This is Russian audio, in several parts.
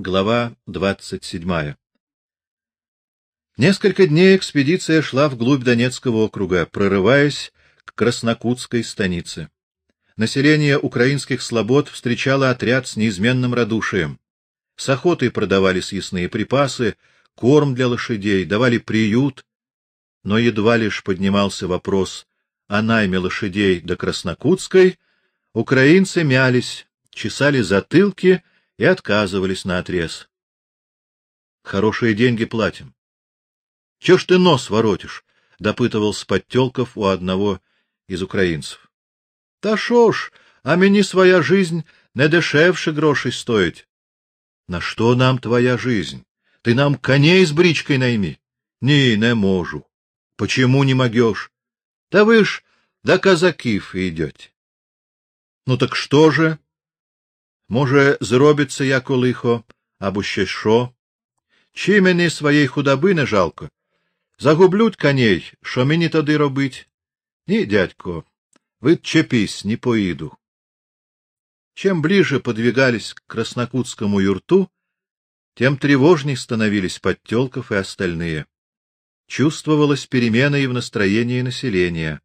Глава двадцать седьмая. Несколько дней экспедиция шла вглубь Донецкого округа, прорываясь к Краснокутской станице. Население украинских слобод встречало отряд с неизменным радушием. С охотой продавали съестные припасы, корм для лошадей, давали приют, но едва лишь поднимался вопрос о найме лошадей до Краснокутской, украинцы мялись, чесали затылки и отказывались на отрез. Хорошие деньги платим. Че ж ты нос воротишь? допытывался Подтёлков у одного из украинцев. Та шо ж, а мені своя жизнь не дешевше грошей стоит. На что нам твоя жизнь? Ты нам коней с бричкой найми. Ні, не можу. Почему не могешь? Да вы ж до казаків идете. Ну так что же? Може, зробиться як лихо, або ще що? Чи мені своєї худоби не жалко? Загублють коней, що мені тоді робить? Ні, дядько, чепись, не поїду. Чем ближе подвигались к Краснокутскому юрту, тем тревожней становились Подтёлков и остальные. Чувствовалась перемена и в настроении населения.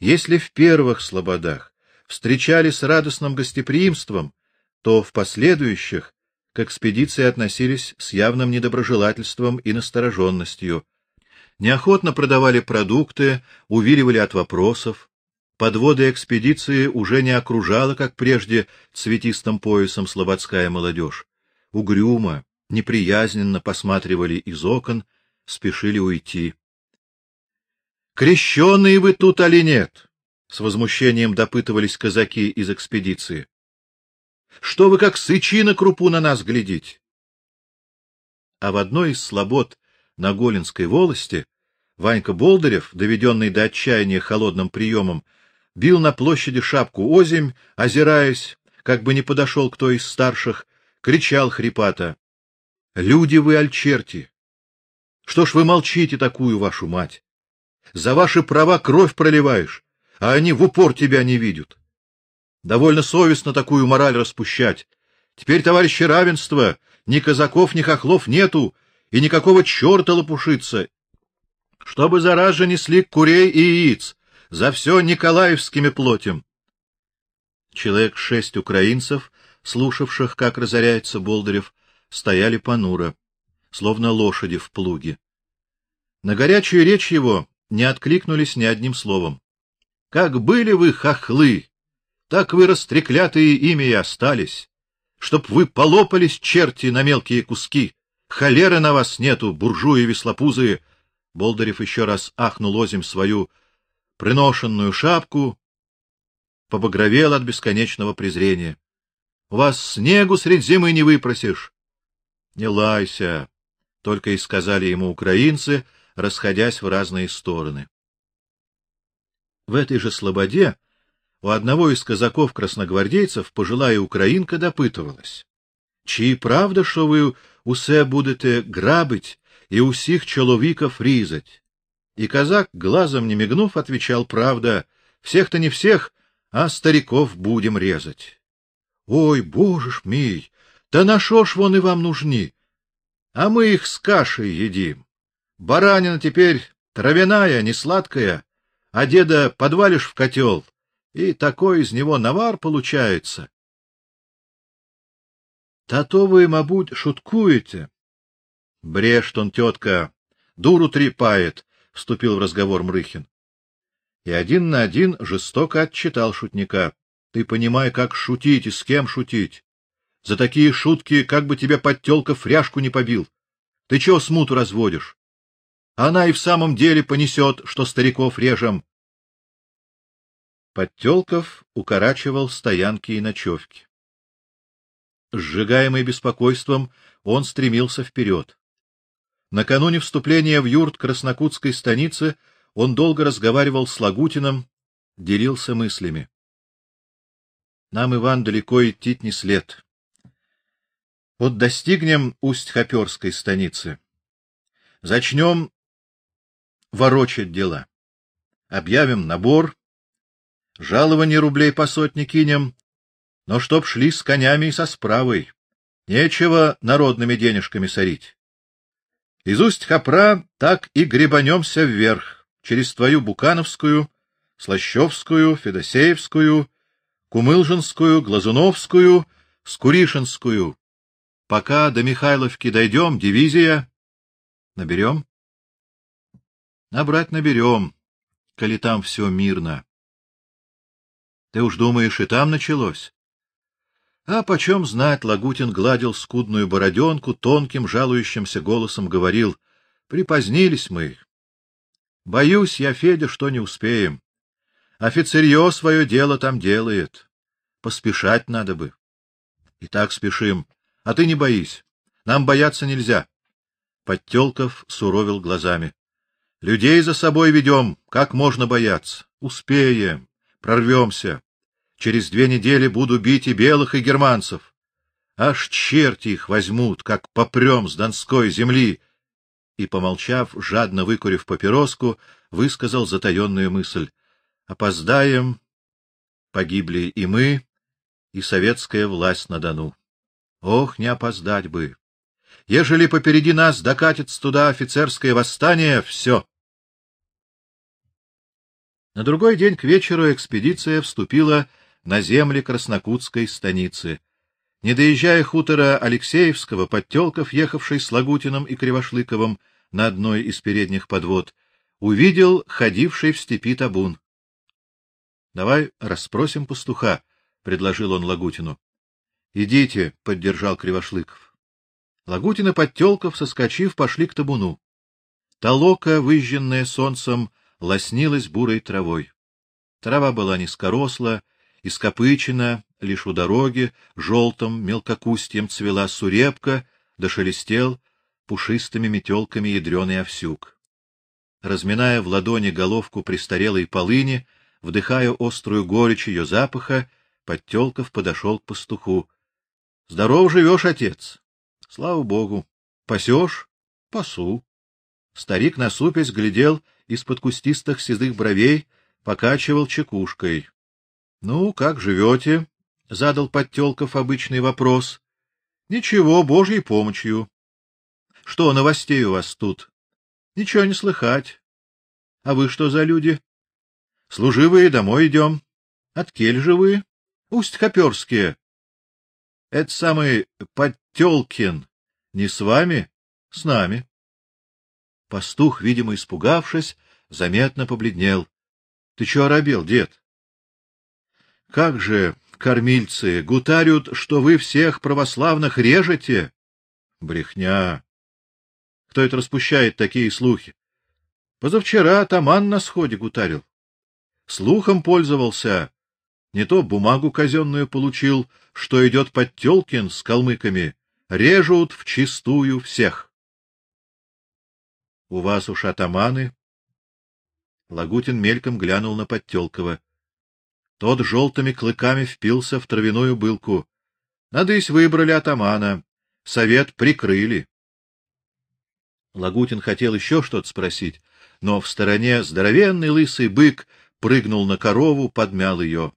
Если в первых слободах встречали с радостным гостеприимством, то в последующих к экспедиции относились с явным недоброжелательством и настороженностью. Неохотно продавали продукты, увиливали от вопросов. Подводы экспедиции уже не окружала, как прежде, цветистым поясом слободская молодежь. Угрюмо, неприязненно посматривали из окон, спешили уйти. Крещеные вы тут или нет? С возмущением допытывались казаки из экспедиции. Что вы как сычи на крупу на нас глядите? А в одной из слобод на Голинской волости Ванька Болдырев, доведенный до отчаяния холодным приемом, бил на площади шапку озимь, озираясь, как бы не подошел кто из старших, кричал хрипато: "Люди вы альчерти! Что ж вы молчите такую вашу мать? За ваши права кровь проливаешь, а они в упор тебя не видят. Довольно совестно такую мораль распущать. Теперь, товарищи, равенство, ни казаков, ни хохлов нету, и никакого черта лопушиться. Чтобы зараза несли курей и яиц, за все николаевскими плотем. Человек шесть украинцев, слушавших, как разоряется Болдырев, стояли понуро, словно лошади в плуге. На горячую речь его не откликнулись ни одним словом. Как были вы хохлы, так вы растреклятые ими и остались, чтоб вы полопались черти на мелкие куски. Холеры на вас нету, буржуи веслопузые. Болдырев еще раз ахнул озим свою приношенную шапку, побагровел от бесконечного презрения. У вас снегу средь зимы не выпросишь. Не лайся, только и сказали ему украинцы, расходясь в разные стороны. В этой же слободе у одного из казаков-красногвардейцев пожилая украинка допытывалась: "Чи правда, що ви усе будете грабить и усіх чоловіков різать?" И казак, глазом не мигнув, отвечал: "Правда, всех-то не всех, а стариков будем резать". Ой, боже ж мій, да на шо ж вони вам нужны? А мы их с кашей едим. Баранина теперь травяная, не сладкая, а деда подвалишь в котел, и такой из него навар получается. Та то вы, мабуть, шуткуете. Брешт он, тетка, дуру трепает, вступил в разговор Мрыхин. И один на один жестоко отчитал шутника. Ты понимай, как шутить и с кем шутить. За такие шутки, как бы тебе подтёлка фряжку не побил. Ты чего смуту разводишь? Она и в самом деле понесет, что стариков режем. Подтёлков укорачивал стоянки и ночевки. Сжигаемый беспокойством, он стремился вперед. Накануне вступления в юрт Краснокутской станицы он долго разговаривал с Лагутиным, делился мыслями. Нам, Иван, далеко идти не след. Вот достигнем Усть-Хоперской станицы. Зачнем ворочать дела. Объявим набор, Жалование рублей по сотне кинем, но чтоб шли с конями и со справой. Нечего народными денежками сорить. Из усть Хопра так и гребанемся вверх, через твою Букановскую, Слащевскую, Федосеевскую, Кумылжинскую, Глазуновскую, Скуришинскую. Пока до Михайловки дойдем, дивизия наберем. Набрать наберем, коли там все мирно. Ты уж думаешь, и там началось? А почем знать, Лагутин гладил скудную бороденку, тонким, жалующимся голосом говорил: "Припозднились мы. Боюсь я, Федя, что не успеем. Офицерье свое дело там делает. Поспешать надо бы. И так спешим. А ты не боись. Нам бояться нельзя. Подтёлков суровил глазами. Людей за собой ведем, как можно бояться? Успеем, прорвемся. Через две недели буду бить и белых, и германцев. Аж черти их возьмут, как попрем с донской земли. И помолчав, жадно выкурив папироску, высказал затаённую мысль: опоздаем, погибли и мы, и советская власть на Дону. Ох, не опоздать бы. Ежели попереди нас докатится туда офицерское восстание, все. На другой день к вечеру экспедиция вступила на земли Краснокутской станицы. Не доезжая хутора Алексеевского, Подтёлков, ехавший с Лагутиным и Кривошлыковым на одной из передних подвод, увидел ходивший в степи табун. Давай расспросим пастуха, предложил он Лагутину. Идите, поддержал Кривошлыков. Лагутин и Подтёлков, соскочив, пошли к табуну. Толока, выжженная солнцем, лоснилась бурой травой. Трава была низкоросла, Ископычина, лишь у дороги, желтым мелкокустьем цвела сурепка, да шелестел пушистыми метелками ядреный овсюк. Разминая в ладони головку престарелой полыни, вдыхая острую горечь ее запаха, Подтёлков подошел к пастуху. — Здоров живешь, отец? — Слава богу. — Пасешь? — Пасу. Старик, насупясь, глядел из-под кустистых седых бровей, покачивал чекушкой. — Ну, как живете? — задал Подтёлков обычный вопрос. — Ничего, Божьей помощью. — Что новостей у вас тут? — Ничего не слыхать. — А вы что за люди? — Служивые, домой идем. — От кель же вы? — Усть-Хоперские. — Это самый Подтёлкин. Не с вами? — С нами. Пастух, видимо, испугавшись, заметно побледнел. — Ты что оробел, дед? Как же, кормильцы, гутарют, что вы всех православных режете? Брехня. Кто это распущает такие слухи? Позавчера атаман на сходе гутарил. Слухом пользовался. Не то бумагу казенную получил, что идет Подтёлкин с калмыками, режут в чистую всех. У вас уж атаманы. Лагутин мельком глянул на Подтёлкова. Тот желтыми клыками впился в травяную былку. Надысь выбрали атамана, совет прикрыли. Лагутин хотел еще что-то спросить, но в стороне здоровенный лысый бык прыгнул на корову, подмял ее.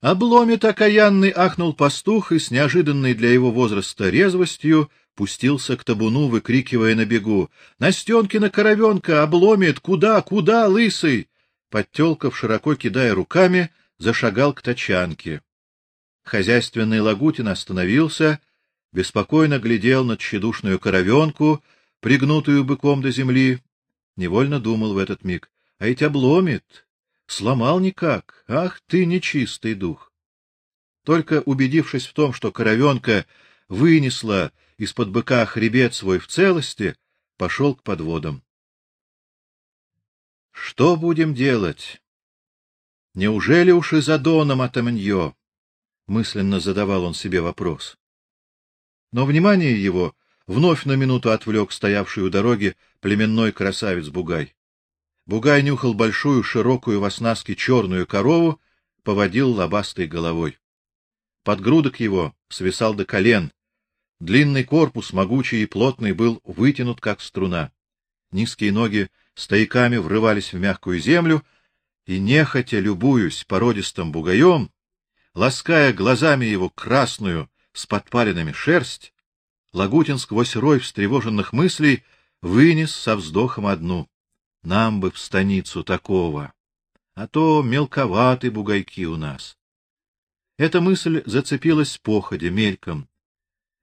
Обломит окаянный ахнул пастух и с неожиданной для его возраста резвостью пустился к табуну, выкрикивая на бегу: "Настенкина коровенка обломит, куда, куда, лысый!" Подтёлков, широко кидая руками, зашагал к тачанке. Хозяйственный Лагутин остановился, беспокойно глядел на тщедушную коровенку, пригнутую быком до земли, невольно думал в этот миг: а ведь обломит, сломал никак. Ах ты нечистый дух. Только убедившись в том, что коровенка вынесла из-под быка хребет свой в целости, пошел к подводам. Что будем делать? Неужели уж и за Доном отомньё? мысленно задавал он себе вопрос. Но внимание его вновь на минуту отвлек стоявший у дороги племенной красавец Бугай. Бугай нюхал большую, широкую в оснастке черную корову, поводил лобастой головой. Подгрудок его свисал до колен. Длинный корпус, могучий и плотный, был вытянут как струна. Низкие ноги стояками врывались в мягкую землю, и нехотя любуюсь породистым бугаем, лаская глазами его красную, с подпалинами шерсть, Лагутин сквозь рой встревоженных мыслей вынес со вздохом одну: нам бы в станицу такого, а то мелковаты бугайки у нас. Эта мысль зацепилась с походя мельком.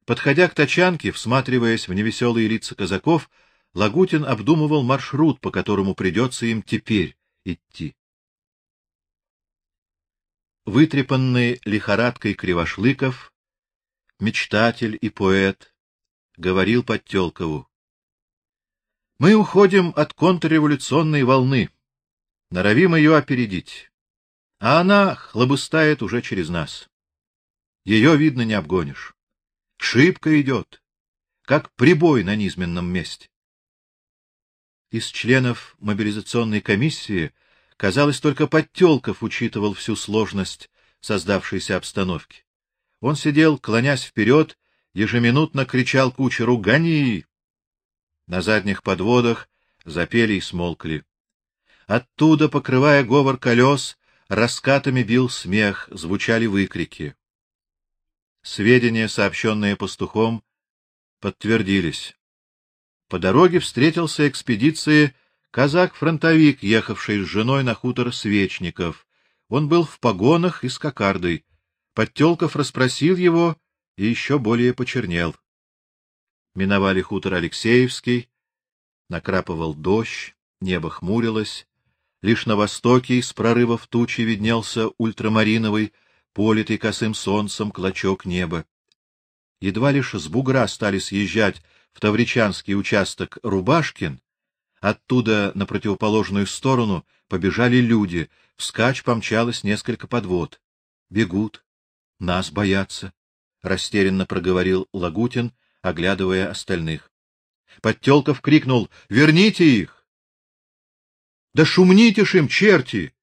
Подходя к тачанке, всматриваясь в невеселые лица казаков, Лагутин обдумывал маршрут, по которому придется им теперь идти. Вытрепанный лихорадкой Кривошлыков, мечтатель и поэт, говорил Подтёлкову: Мы уходим от контрреволюционной волны, норовим ее опередить, а она хлобыстает уже через нас. Ее видно не обгонишь. Шибко идет, как прибой на низменном месте. Из членов мобилизационной комиссии, казалось, только Подтёлков учитывал всю сложность создавшейся обстановки. Он сидел, клонясь вперед, ежеминутно кричал кучеру: "Гони!" На задних подводах запели и смолкли. Оттуда, покрывая говор колес, раскатами бил смех, звучали выкрики. Сведения, сообщенные пастухом, подтвердились. По дороге встретился экспедиции казак-фронтовик, ехавший с женой на хутор Свечников. Он был в погонах и с кокардой. Подтёлков расспросил его и еще более почернел. Миновали хутор Алексеевский, накрапывал дождь, небо хмурилось, лишь на востоке из прорывов тучи виднелся ультрамариновый политый косым солнцем клочок неба. Едва лишь с бугра стали съезжать в Тавричанский участок Рубашкин, оттуда на противоположную сторону побежали люди, вскачь помчалось несколько подвод. Бегут, нас боятся, растерянно проговорил Лагутин, оглядывая остальных. Подтёлков крикнул: "Верните их!" Да шумните ж им, черти!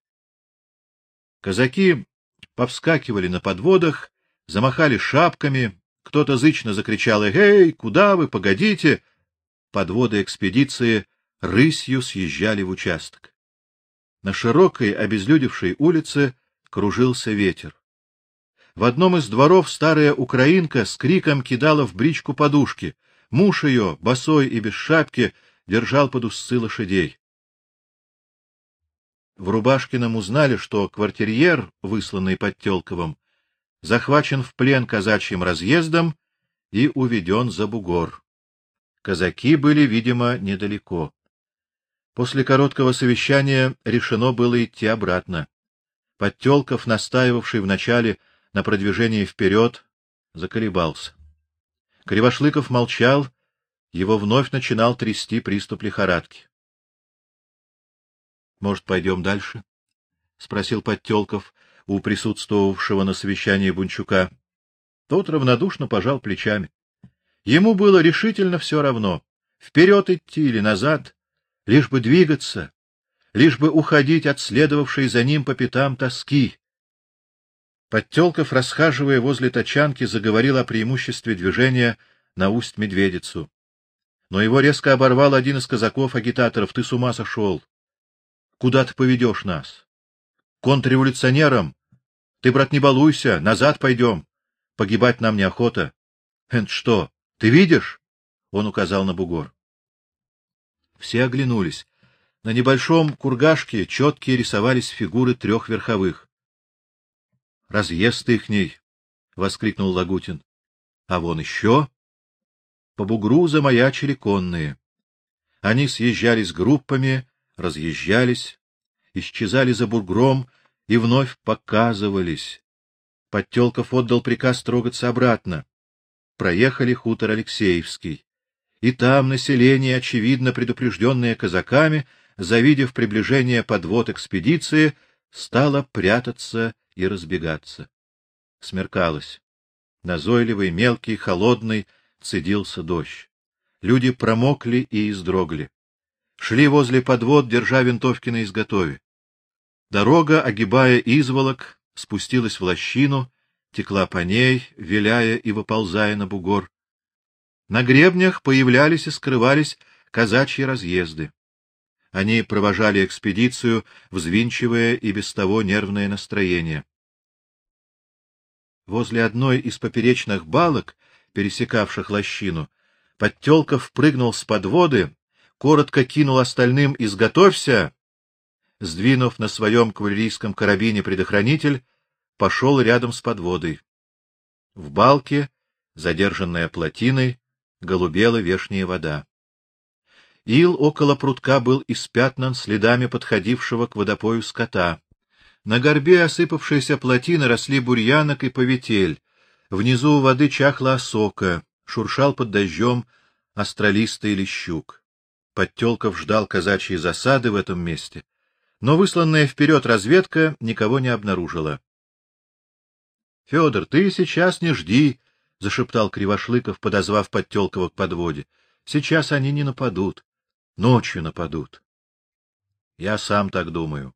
Казаки повскакивали на подводах, замахали шапками, кто-то зычно закричал: "Эй, куда вы, погодите!" Подводы экспедиции рысью съезжали в участок. На широкой обезлюдевшей улице кружился ветер. В одном из дворов старая украинка с криком кидала в бричку подушки. Муж ее, босой и без шапки, держал под узцы лошадей. В Рубашкином узнали, что квартирьер, высланный Подтёлковым, захвачен в плен казачьим разъездом и уведен за бугор. Казаки были, видимо, недалеко. После короткого совещания решено было идти обратно. Подтёлков, настаивавший вначале на продвижении вперед, заколебался. Кривошлыков молчал, его вновь начинал трясти приступ лихорадки. Может, пойдем дальше? спросил Подтёлков у присутствовавшего на совещании Бунчука. Тот равнодушно пожал плечами. Ему было решительно все равно, вперед идти или назад, лишь бы двигаться, лишь бы уходить от следовавшей за ним по пятам тоски. Подтёлков, расхаживая возле тачанки, заговорил о преимуществе движения на усть-медведицу. Но его резко оборвал один из казаков-агитаторов: "Ты с ума сошел? Куда ты поведешь нас? Контрреволюционерам? Ты, брат, не балуйся, назад пойдем. Погибать нам неохота. Энт что? Ты видишь? Он указал на бугор. Все оглянулись. На небольшом кургашке четкие рисовались фигуры трех верховых. Разъезд ихний, воскликнул Лагутин. А вон еще по бугру замаячили конные. Они съезжались группами, разъезжались, исчезали за бугром и вновь показывались. Подтёлков отдал приказ трогаться обратно. Проехали хутор Алексеевский. И там население, очевидно предупрежденное казаками, завидев приближение подвод экспедиции, стало прятаться и разбегаться. Смеркалось. Назойливый, мелкий, холодный цедился дождь. Люди промокли и издрогли шли возле подвод, держа винтовки на изготове. Дорога, огибая изволок, спустилась в лощину, текла по ней, виляя и выползая на бугор. На гребнях появлялись и скрывались казачьи разъезды. Они провожали экспедицию, взвинчивая и без того нервное настроение. Возле одной из поперечных балок, пересекавших лощину, Подтёлков прыгнул с подводы, коротко кинул остальным «Изготовься!», сдвинув на своем кавалерийском карабине предохранитель, пошел рядом с подводой. В балке, задержанная плотиной, голубела вешняя вода. Ил около прутка был испятнан следами подходившего к водопою скота. На горбе осыпавшейся плотины росли бурьянок и поветель. Внизу у воды чахла осока, шуршал под дождем астролистый лещук. Подтёлков ждал казачьей засады в этом месте, но высланная вперед разведка никого не обнаружила. — Федор, ты сейчас не жди, — зашептал Кривошлыков, подозвав Подтёлкова к подводе. — Сейчас они не нападут. Ночью нападут. — Я сам так думаю.